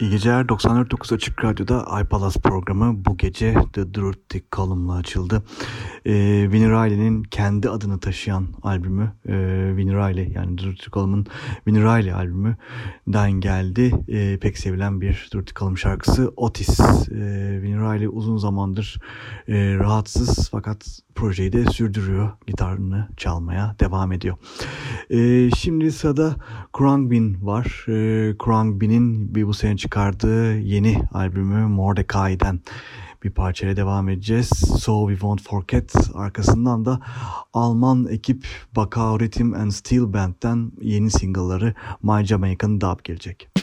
İyi geceler 94.9 Açık Radyo'da iPalas programı bu gece The Dirty Column'la açıldı. Ee, Vinnie Riley'nin kendi adını taşıyan albümü e, Vinnie Riley yani The Dirty Column'ın Vinnie Riley albümüden geldi. E, pek sevilen bir Dirty Column şarkısı Otis. E, Vinnie Riley uzun zamandır e, rahatsız fakat projeyi de sürdürüyor. Gitarını çalmaya devam ediyor. E, şimdi sırada Khruangbin var. E, Khruangbin'in bir bu sene çıkardığı yeni albümü Mordecai'den bir parçaya devam edeceğiz. So We Won't Forget. Arkasından da Alman ekip Bakau Rhythm and Steel Band'den yeni single'ları My Jamaican Dub gelecek.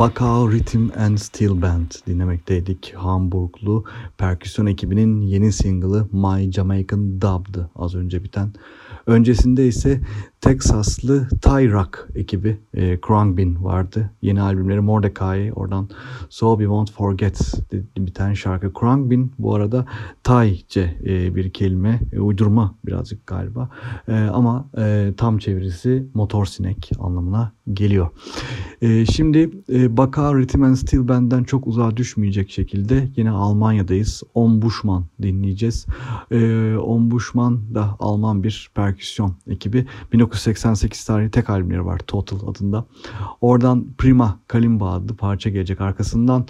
Bakau Rhythm and Steel Band dinlemekteydik. Hamburglu perküsyon ekibinin yeni single'ı My Jamaican Dub'dı az önce biten. Öncesinde ise Texaslı Thai Rock ekibi e, Krongbin vardı. Yeni albümleri Mordecai oradan So We Won't Forget biten şarkı. Krongbin bu arada Thaice e, bir kelime e, uydurma birazcık galiba e, ama e, tam çevirisi motor sinek anlamına geliyor. E, şimdi e, Baka Rhythm and Steel Band'den çok uzağa düşmeyecek şekilde yine Almanya'dayız. Ombushman dinleyeceğiz. E, Ombushman da Alman bir perküsyon ekibi. 1988 tarihli tek albümleri var Total adında. Oradan Prima Kalimba adlı parça gelecek arkasından.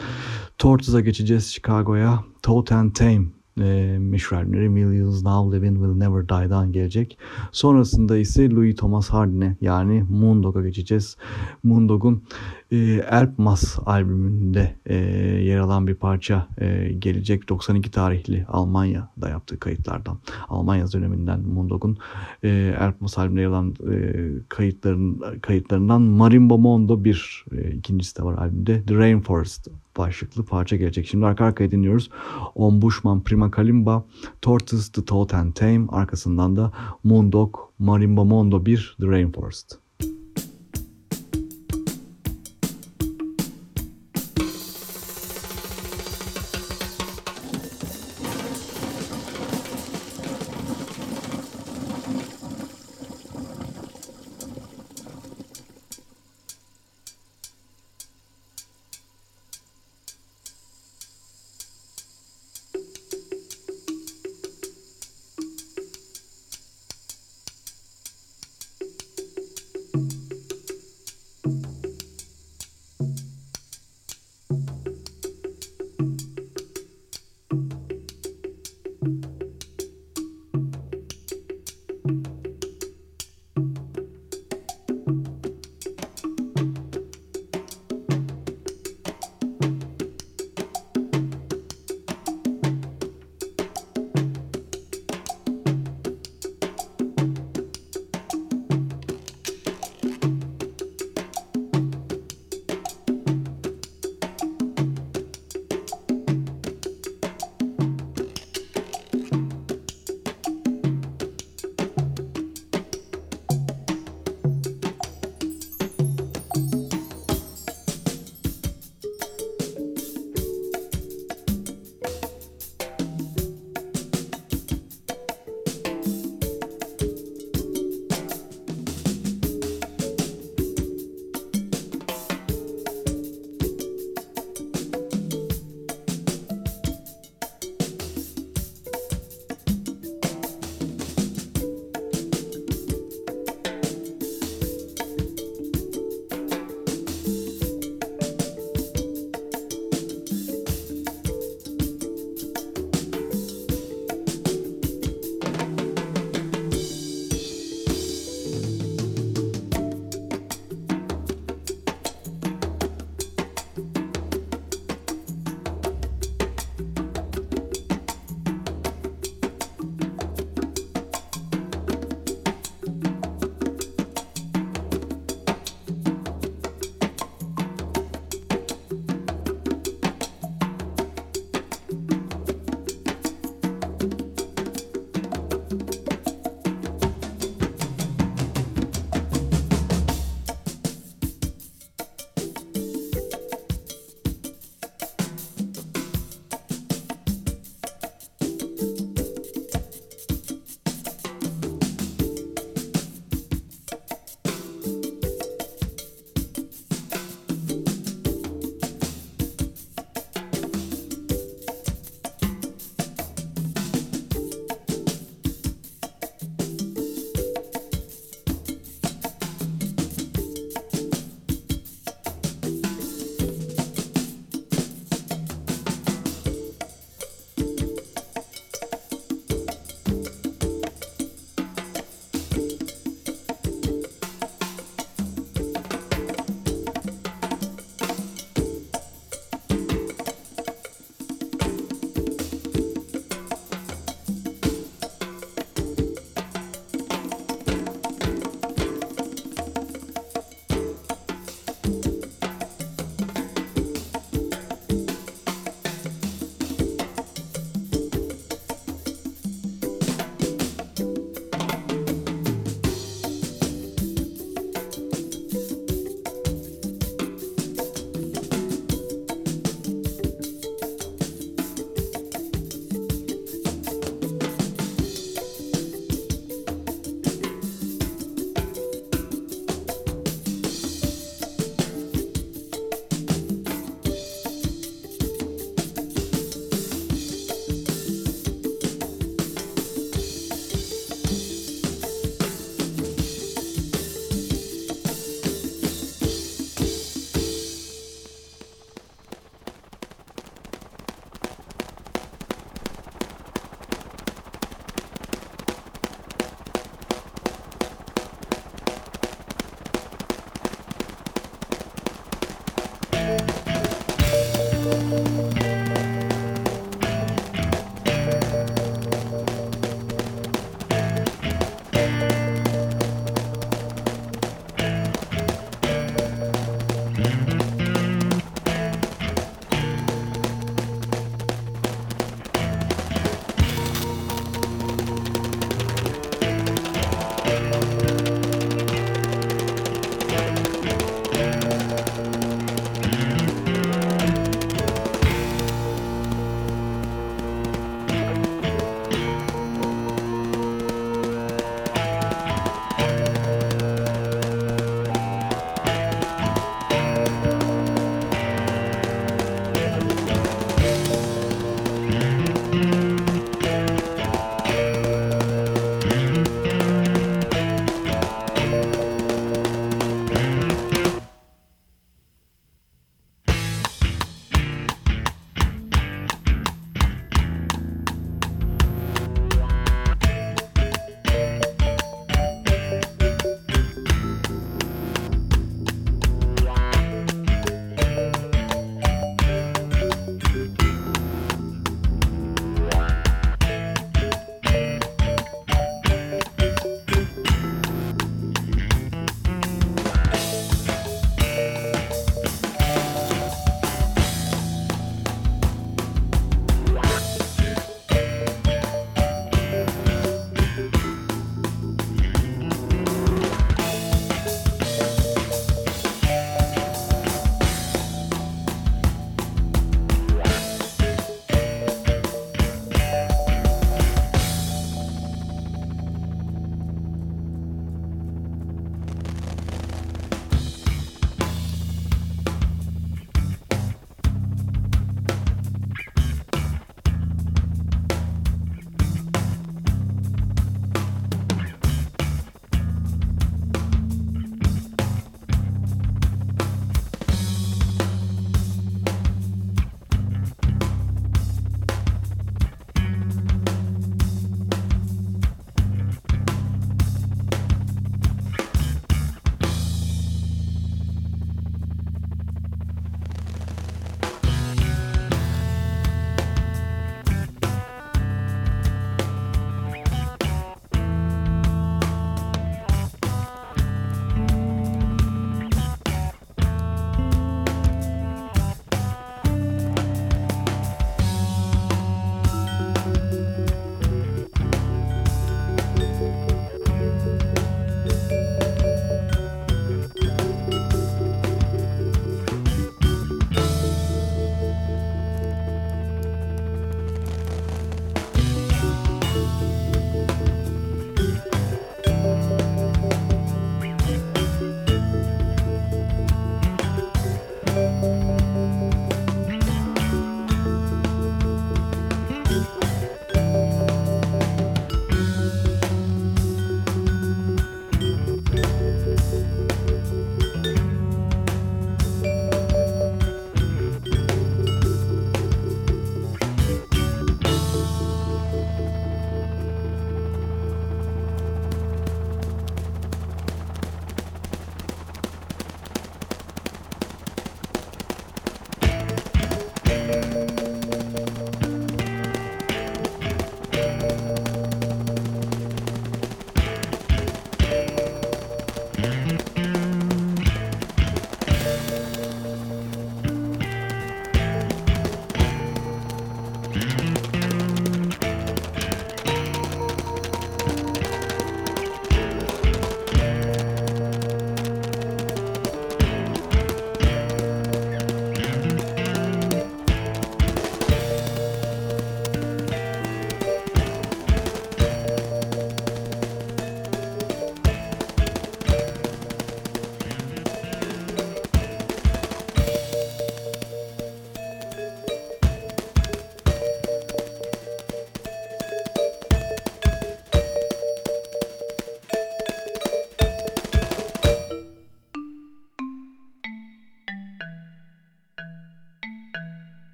Tortoise'a geçeceğiz Chicago'ya. Tot and Tame e, meşhur albümleri Millions Now Living Will Never Die'dan gelecek. Sonrasında ise Louis Thomas Hardin'e yani Moondog'a geçeceğiz. Moondog'un e, Elpmas albümünde e, yer alan bir parça e, gelecek. 92 tarihli Almanya'da yaptığı kayıtlardan. Almanya döneminden Moondog'un e, Elpmas albümünde yer alan e, kayıtların, kayıtlarından Marimba Mondo bir e, ikincisi de var albümde. The Rainforest başlıklı parça gelecek. Şimdi arka arkaya dinliyoruz. On Bushman, Prima Kalimba, Tortoise, The Toad and Tame. Arkasından da Moondog, Marimba Mondo 1, The Rainforest.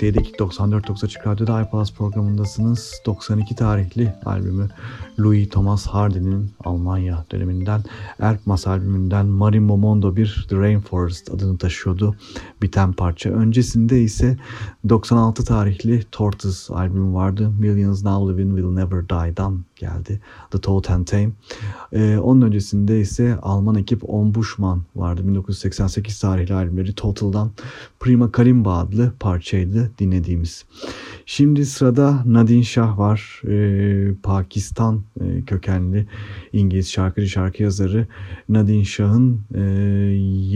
Dinlemekteydik. 94.9 Açık Radyo'da iPlus programındasınız. 92 tarihli albümü Louis Thomas Hardy'nin Almanya döneminden Erkmas albümünden Marimbo Mondo bir The Rainforest adını taşıyordu. Biten parça. Öncesinde ise 96 tarihli Tortoise albümü vardı. Millions Now Living Will Never Die'dan geldi. The Toad and Tame. Ee, onun öncesinde ise Alman ekip On Bushman vardı. 1988 tarihli albümleri Total'dan Prima Kalimba adlı parçaydı dinlediğimiz. Şimdi sırada Nadine Shah var. Ee, Pakistan e, kökenli İngiliz şarkıcı şarkı yazarı. Nadine Shah'ın e,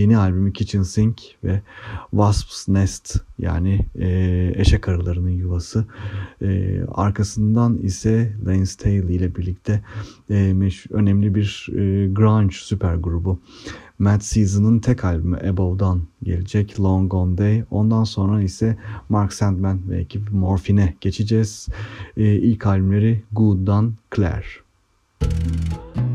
yeni albümü Kitchen Sink ve Wasp's Nest yani e, eşek arılarının yuvası. E, arkasından ise Lane Staley ile birlikte e, önemli bir e, grunge süper grubu. Mad Season'ın tek albümü Above'dan gelecek Long Gone Day. Ondan sonra ise Mark Sandman ve ekip Morphine geçeceğiz. E, ilk albümleri Good'dan Claire. You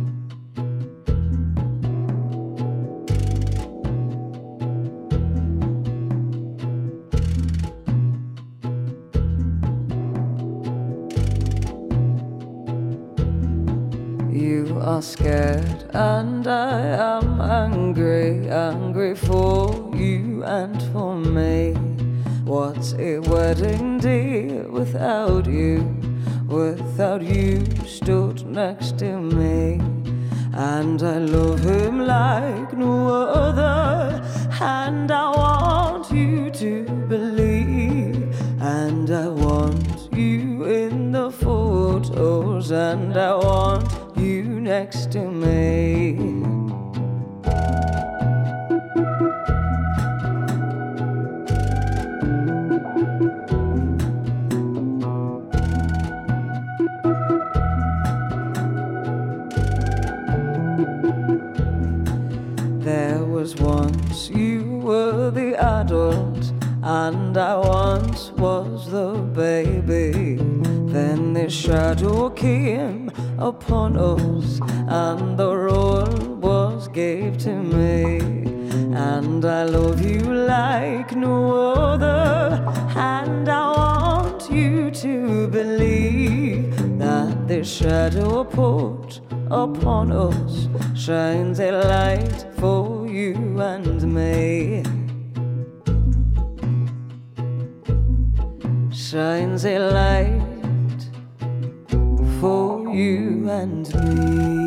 scared and I am angry, angry for you and for me. What's a wedding day without you? Without you stood next to me. And I love him like no other. And I want you to believe. And I want you in the photos. And I want next to me. There was once you were the adult, and I once was the baby. Then the shadow came upon us, and the role was gave to me. And I love you like no other, and I want you to believe that the shadow put upon us shines a light for you and me. Shines a light and me.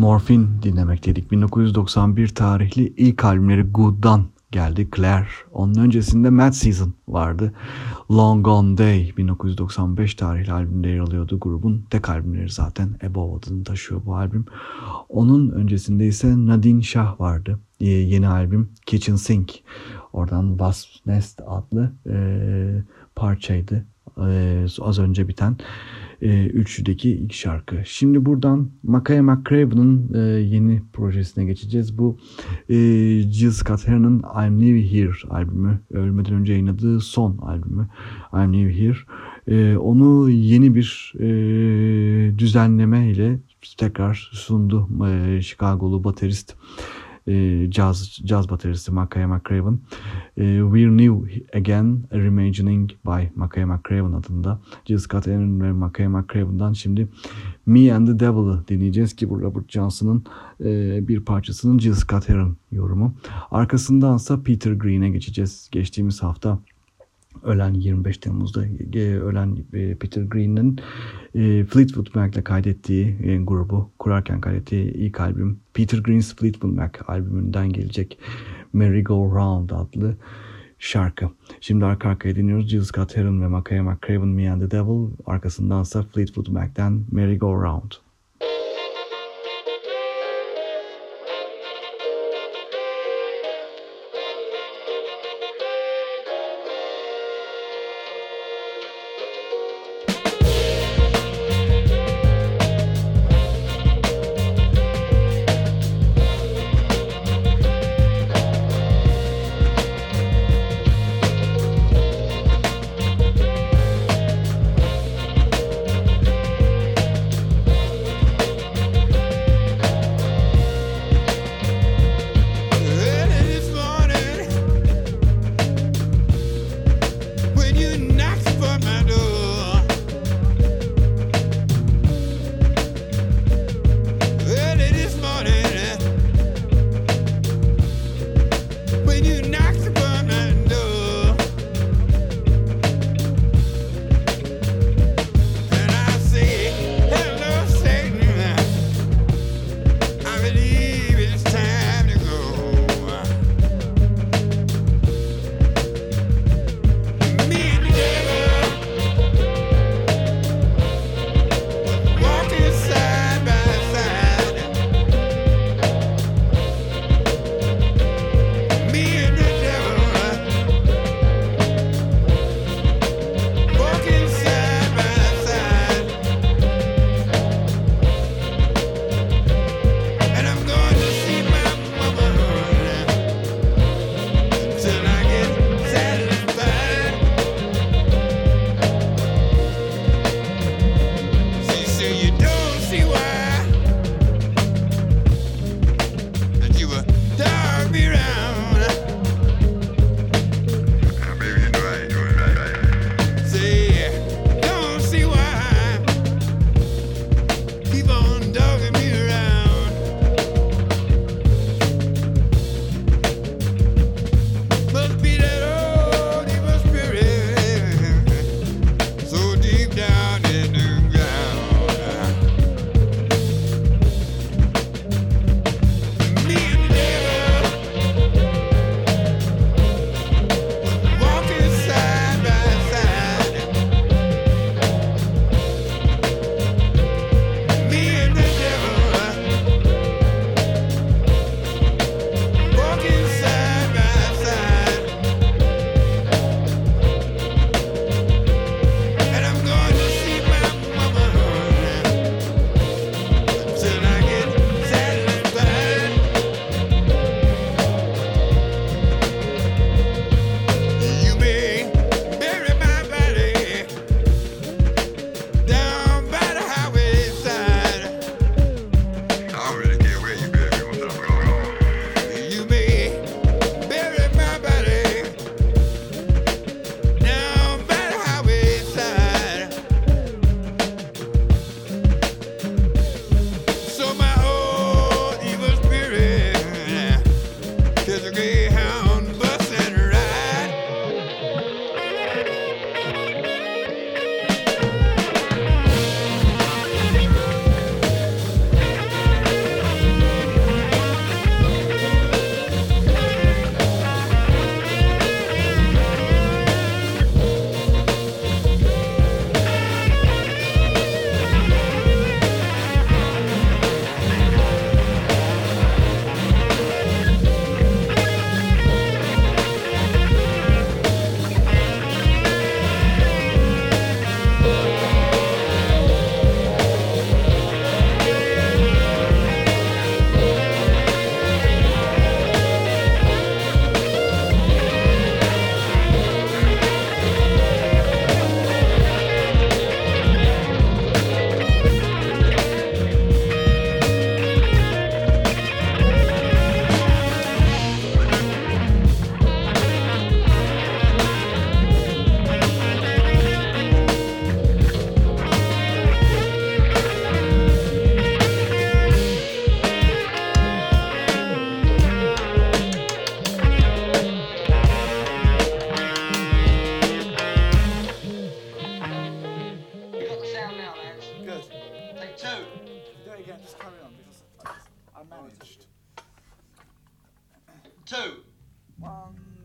Morphin dinlemekteydik. 1991 tarihli ilk albümleri Good'dan geldi Claire. Onun öncesinde Mad Season vardı. Long Gone Day 1995 tarihli albümde yer alıyordu. Grubun tek albümleri zaten Above adını taşıyor bu albüm. Onun öncesinde ise Nadine Shah vardı. Yeni albüm Kitchen Sink. Oradan Wasp Nest adlı e, parçaydı. E, az önce biten e, üçlüdeki ilk şarkı. Şimdi buradan Makaya McCraven'ın e, yeni projesine geçeceğiz. Bu e, Jill Scott Heron'ın I'm New Here albümü. Ölmeden önce yayınladığı son albümü I'm New Here. E, onu yeni bir e, düzenleme ile tekrar sundu e, Chicago'lu baterist caz, caz bateristi Makaya McCraven. E, We're New Again Reimagining by Makaya McCraven adında Jill Scott Heron ve Makaya McCraven'dan şimdi Me and the Devil'ı dinleyeceğiz ki bu Robert Johnson'ın e, bir parçasının Jill Scott Heron yorumu. Arkasındansa Peter Green'e geçeceğiz. Geçtiğimiz hafta ölen 25 Temmuz'da ölen e, Peter Green'in e, Fleetwood Mac'le kaydettiği e, grubu kurarken kaydettiği ilk albüm Peter Green's Fleetwood Mac albümünden gelecek Merry Go Round adlı şarkı. Şimdi arka arkaya dinliyoruz. Jill Scott Heron ve Makaya McCraven Me and the Devil. Arkasındansa Fleetwood Mac'ten Merry Go Round.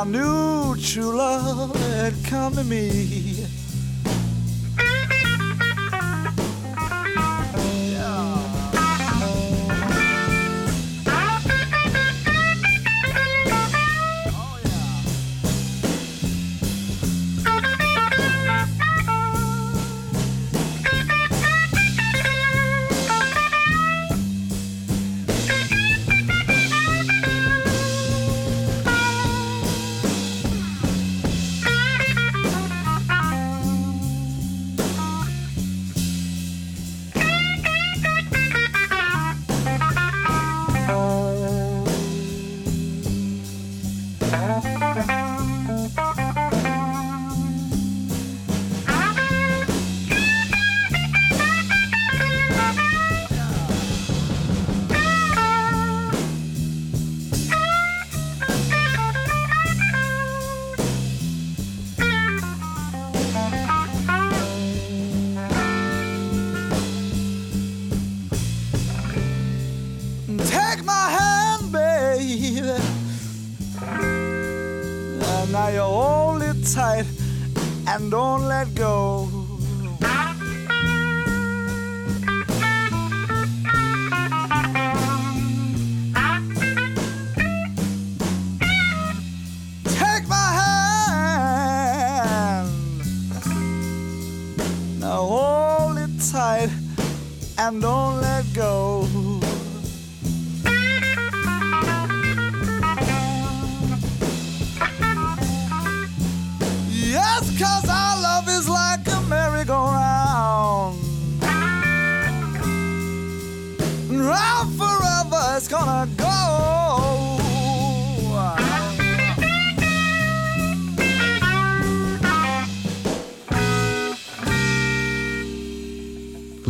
I knew true love had come to me.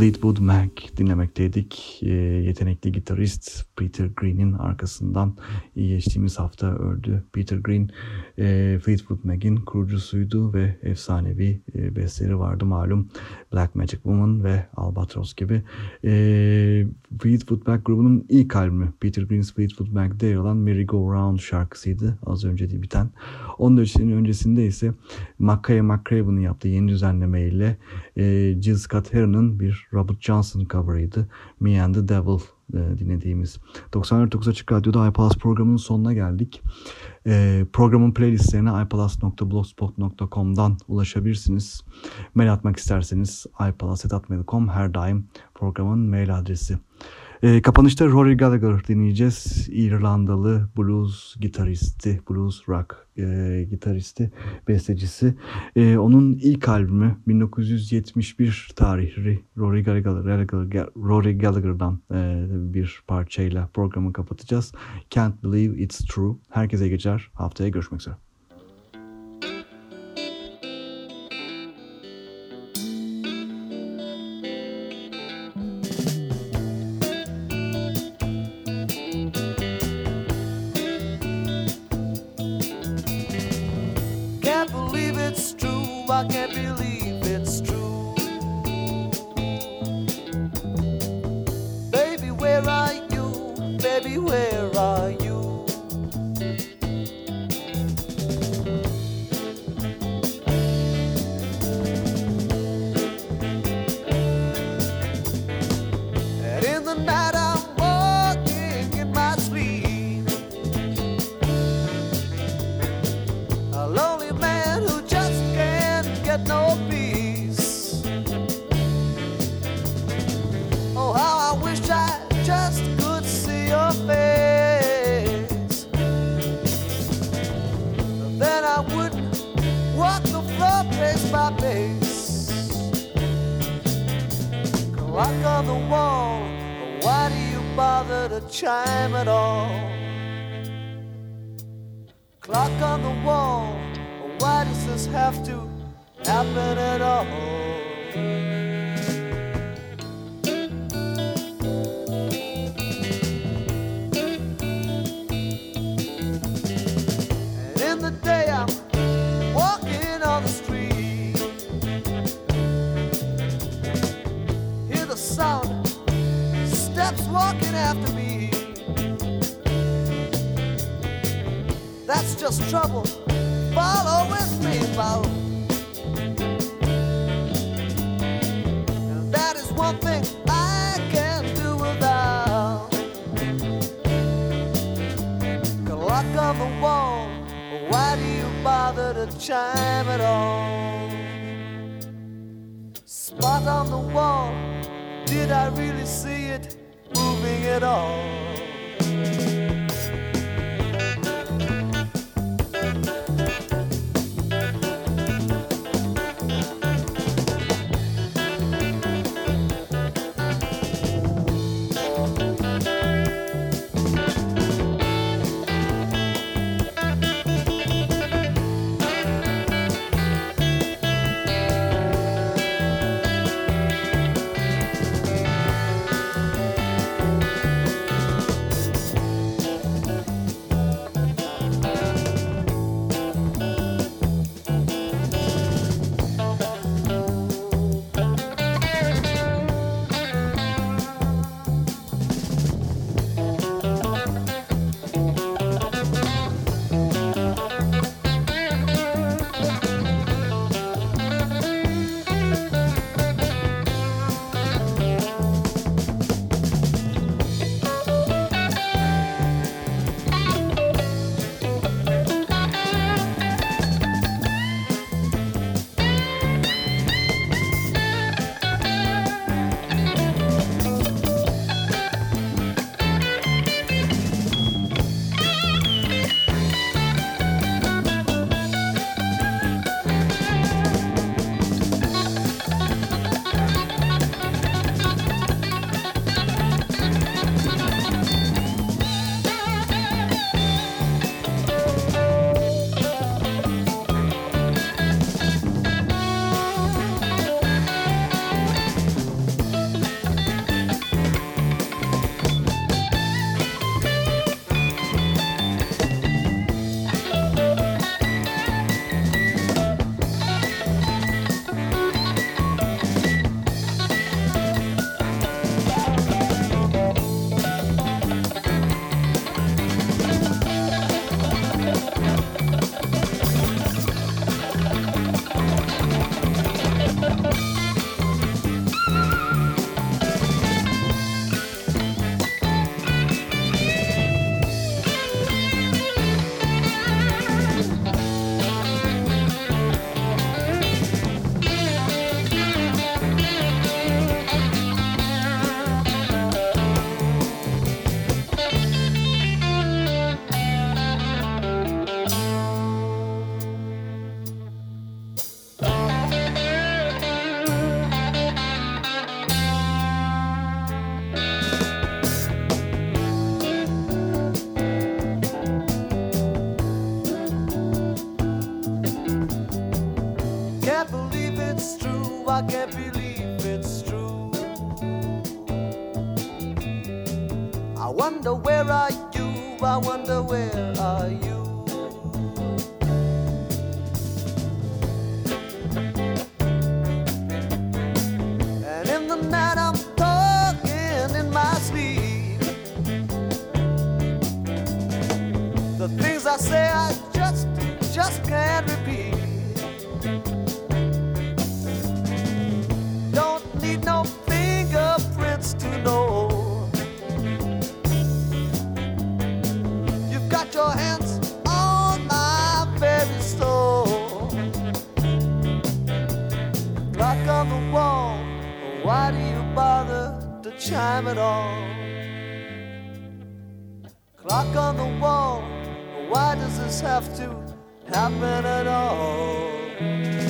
Fleetwood Mac dinlemekteydik. E, yetenekli gitarist Peter Green'in arkasından geçtiğimiz hafta öldü. Peter Green e, Fleetwood Mac'in kurucusuydu ve efsanevi e, besteleri vardı malum. Black Magic Woman ve Albatross gibi. E, Fleetwood Mac grubunun ilk albümü Peter Green's Fleetwood Mac'de yer alan Merry Go Round şarkısıydı. Az önce de biten. Onun öncesinde ise Mackay McCraven'ın yaptığı yeni düzenleme ile e, Jill Scott bir Robert Johnson cover'ıydı. Me and the Devil e, dinlediğimiz. 94.9 Açık Radyo'da iPalaz programının sonuna geldik. E, programın playlistlerine iPalaz.blogspot.com'dan ulaşabilirsiniz. Mail atmak isterseniz iPalaz.mail.com her daim programın mail adresi. E, kapanışta Rory Gallagher dinleyeceğiz. İrlandalı blues gitaristi, blues rock e, gitaristi, bestecisi. E, onun ilk albümü 1971 tarihli Rory Gallagher, Rory Gallagher'dan e, bir parçayla programı kapatacağız. Can't Believe It's True. Herkese geçer. Haftaya görüşmek üzere. Chime at all? Clock on the wall, why does this have to happen at all?